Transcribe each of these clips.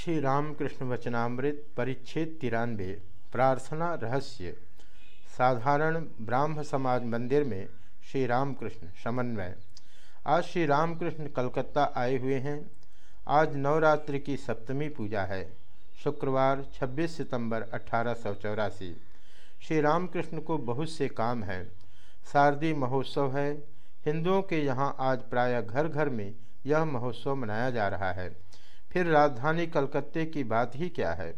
श्री रामकृष्ण वचनामृत परिच्छेद तिरानवे प्रार्थना रहस्य, साधारण ब्राह्म समाज मंदिर में श्री रामकृष्ण समन्वय। आज श्री रामकृष्ण कलकत्ता आए हुए हैं। आज नवरात्रि की सप्तमी पूजा है। शुक्रवार 26 सितंबर अठारह सौ चौरासी। श्री रामकृष्ण को बहुत से काम हैं। शारदीय महोत्सव है। हिंदुओं के यहाँ आज प्रायः घर घर में यह महोत्सव मनाया जा रहा है। फिर राजधानी कलकत्ते की बात ही क्या है?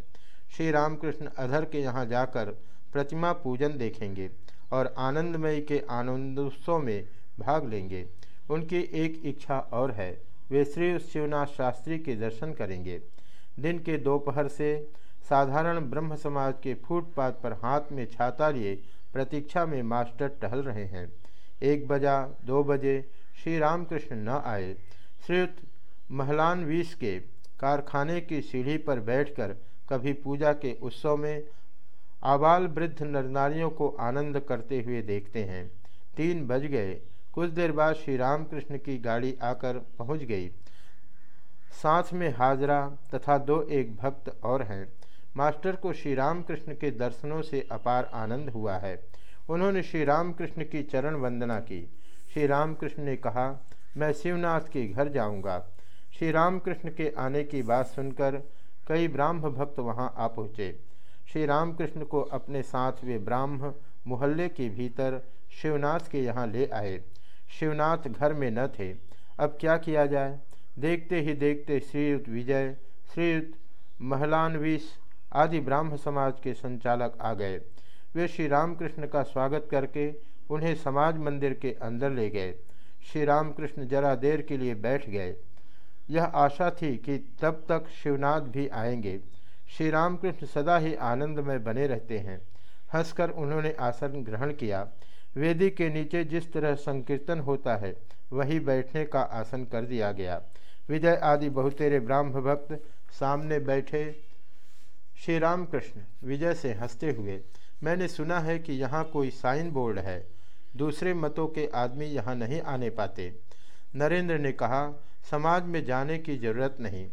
श्री रामकृष्ण अधर के यहाँ जाकर प्रतिमा पूजन देखेंगे और आनंदमयी के आनंदोत्सव में भाग लेंगे। उनकी एक इच्छा और है, वे श्री शिवनाथ शास्त्री के दर्शन करेंगे। दिन के दोपहर से साधारण ब्रह्म समाज के फुटपाथ पर हाथ में छाता लिए प्रतीक्षा में मास्टर टहल रहे हैं। एक बजा, दो बजे श्री रामकृष्ण न आए। श्रीयुक्त महलान विष के कारखाने की सीढ़ी पर बैठकर कभी पूजा के उत्सव में आबाल वृद्ध नरनारियों को आनंद करते हुए देखते हैं। तीन बज गए। कुछ देर बाद श्री रामकृष्ण की गाड़ी आकर पहुँच गई। साथ में हाजरा तथा दो एक भक्त और हैं। मास्टर को श्री रामकृष्ण के दर्शनों से अपार आनंद हुआ है। उन्होंने श्री रामकृष्ण की चरण वंदना की। श्री रामकृष्ण ने कहा, मैं शिवनाथ के घर जाऊँगा। श्री रामकृष्ण के आने की बात सुनकर कई ब्राह्म भक्त वहाँ आ पहुँचे। श्री रामकृष्ण को अपने साथ वे ब्राह्म मोहल्ले के भीतर शिवनाथ के यहाँ ले आए। शिवनाथ घर में न थे। अब क्या किया जाए? देखते ही देखते श्रीयुक्त विजय श्रीयुक्त महलानवीस आदि ब्राह्म समाज के संचालक आ गए। वे श्री रामकृष्ण का स्वागत करके उन्हें समाज मंदिर के अंदर ले गए। श्री रामकृष्ण जरा देर के लिए बैठ गए। यह आशा थी कि तब तक शिवनाथ भी आएँगे। श्री रामकृष्ण सदा ही आनंद में बने रहते हैं। हंसकर उन्होंने आसन ग्रहण किया। वेदी के नीचे जिस तरह संकीर्तन होता है, वही बैठने का आसन कर दिया गया। विजय आदि बहुतेरे ब्राह्म भक्त सामने बैठे। श्री रामकृष्ण विजय से हँसते हुए, मैंने सुना है कि यहाँ कोई साइन बोर्ड है। दूसरे मतों के आदमी यहाँ नहीं आने पाते। नरेंद्र ने कहा समाज में जाने की ज़रूरत नहीं।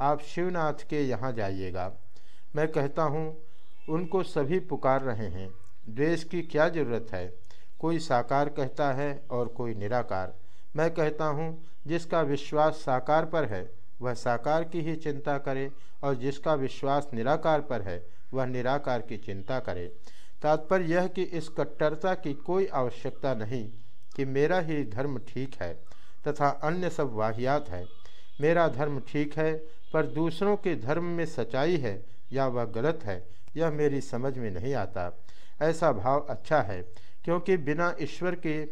आप शिवनाथ के यहाँ जाइएगा। मैं कहता हूँ, उनको सभी पुकार रहे हैं। द्वेष की क्या ज़रूरत है? कोई साकार कहता है और कोई निराकार। मैं कहता हूँ, जिसका विश्वास साकार पर है, वह साकार की ही चिंता करे और जिसका विश्वास निराकार पर है, वह निराकार की चिंता करे। तात्पर्य यह कि इस कट्टरता की कोई आवश्यकता नहीं कि मेरा ही धर्म ठीक है। तथा अन्य सब वाहियात है। मेरा धर्म ठीक है, पर दूसरों के धर्म में सच्चाई है या वह गलत है, यह मेरी समझ में नहीं आता। ऐसा भाव अच्छा है, क्योंकि बिना ईश्वर के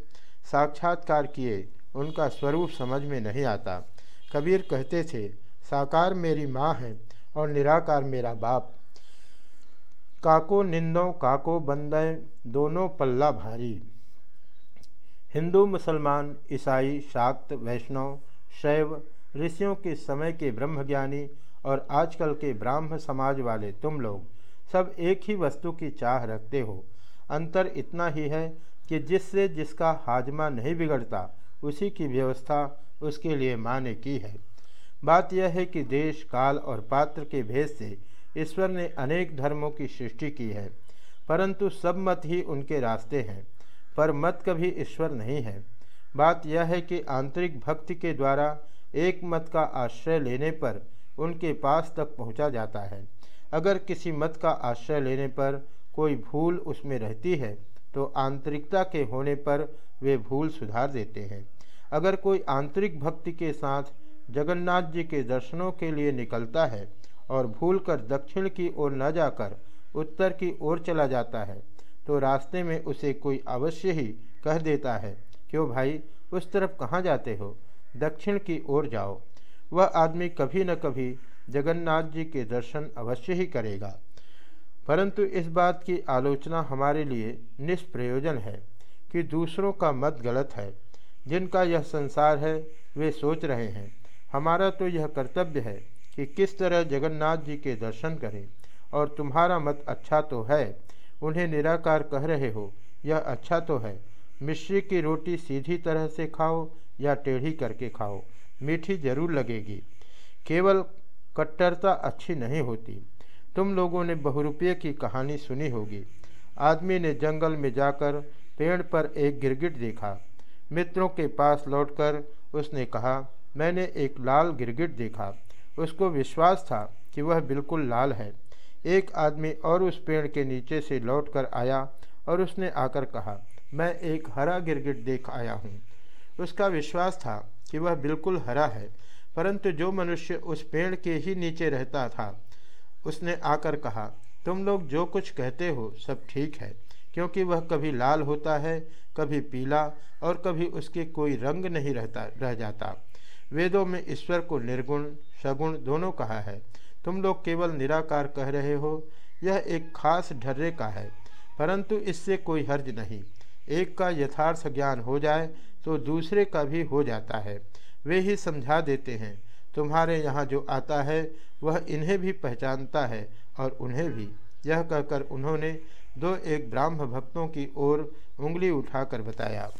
साक्षात्कार किए उनका स्वरूप समझ में नहीं आता। कबीर कहते थे, साकार मेरी माँ है और निराकार मेरा बाप। काको निंदों, काको बंदे, दोनों पल्ला भारी। हिंदू, मुसलमान, ईसाई, शाक्त, वैष्णव, शैव, ऋषियों के समय के ब्रह्मज्ञानी और आजकल के ब्राह्म समाज वाले तुम लोग सब एक ही वस्तु की चाह रखते हो। अंतर इतना ही है कि जिससे जिसका हाजमा नहीं बिगड़ता, उसी की व्यवस्था उसके लिए माँ ने की है। बात यह है कि देश, काल और पात्र के भेद से ईश्वर ने अनेक धर्मों की सृष्टि की है, परंतु सब मत ही उनके रास्ते हैं। पर मत कभी ईश्वर नहीं है। बात यह है कि आंतरिक भक्ति के द्वारा एक मत का आश्रय लेने पर उनके पास तक पहुँचा जाता है। अगर किसी मत का आश्रय लेने पर कोई भूल उसमें रहती है तो आंतरिकता के होने पर वे भूल सुधार देते हैं। अगर कोई आंतरिक भक्ति के साथ जगन्नाथ जी के दर्शनों के लिए निकलता है और भूल कर दक्षिण की ओर न जाकर उत्तर की ओर चला जाता है तो रास्ते में उसे कोई अवश्य ही कह देता है, क्यों भाई, उस तरफ़ कहाँ जाते हो? दक्षिण की ओर जाओ। वह आदमी कभी न कभी जगन्नाथ जी के दर्शन अवश्य ही करेगा। परंतु इस बात की आलोचना हमारे लिए निष्प्रयोजन है कि दूसरों का मत गलत है। जिनका यह संसार है, वे सोच रहे हैं, हमारा तो यह कर्तव्य है कि किस तरह जगन्नाथ जी के दर्शन करें, और तुम्हारा मत अच्छा तो है उन्हें निराकार कह रहे हो, यह अच्छा तो है। मिश्री की रोटी सीधी तरह से खाओ या टेढ़ी करके खाओ, मीठी ज़रूर लगेगी। केवल कट्टरता अच्छी नहीं होती। तुम लोगों ने बहुरुपये की कहानी सुनी होगी। आदमी ने जंगल में जाकर पेड़ पर एक गिरगिट देखा। मित्रों के पास लौटकर उसने कहा, मैंने एक लाल गिरगिट देखा। उसको विश्वास था कि वह बिल्कुल लाल है। एक आदमी और उस पेड़ के नीचे से लौटकर आया और उसने आकर कहा, मैं एक हरा गिरगिट देख आया हूँ। उसका विश्वास था कि वह बिल्कुल हरा है, परंतु जो मनुष्य उस पेड़ के ही नीचे रहता था, उसने आकर कहा, तुम लोग जो कुछ कहते हो सब ठीक है, क्योंकि वह कभी लाल होता है, कभी पीला और कभी उसके कोई रंग नहीं रहता, रह जाता। वेदों में ईश्वर को निर्गुण, सगुण दोनों कहा है। तुम लोग केवल निराकार कह रहे हो, यह एक खास ढर्रे का है, परंतु इससे कोई हर्ज नहीं। एक का यथार्थ ज्ञान हो जाए तो दूसरे का भी हो जाता है। वे ही समझा देते हैं, तुम्हारे यहाँ जो आता है, वह इन्हें भी पहचानता है और उन्हें भी। यह कहकर उन्होंने दो एक ब्राह्म भक्तों की ओर उंगली उठाकर बताया।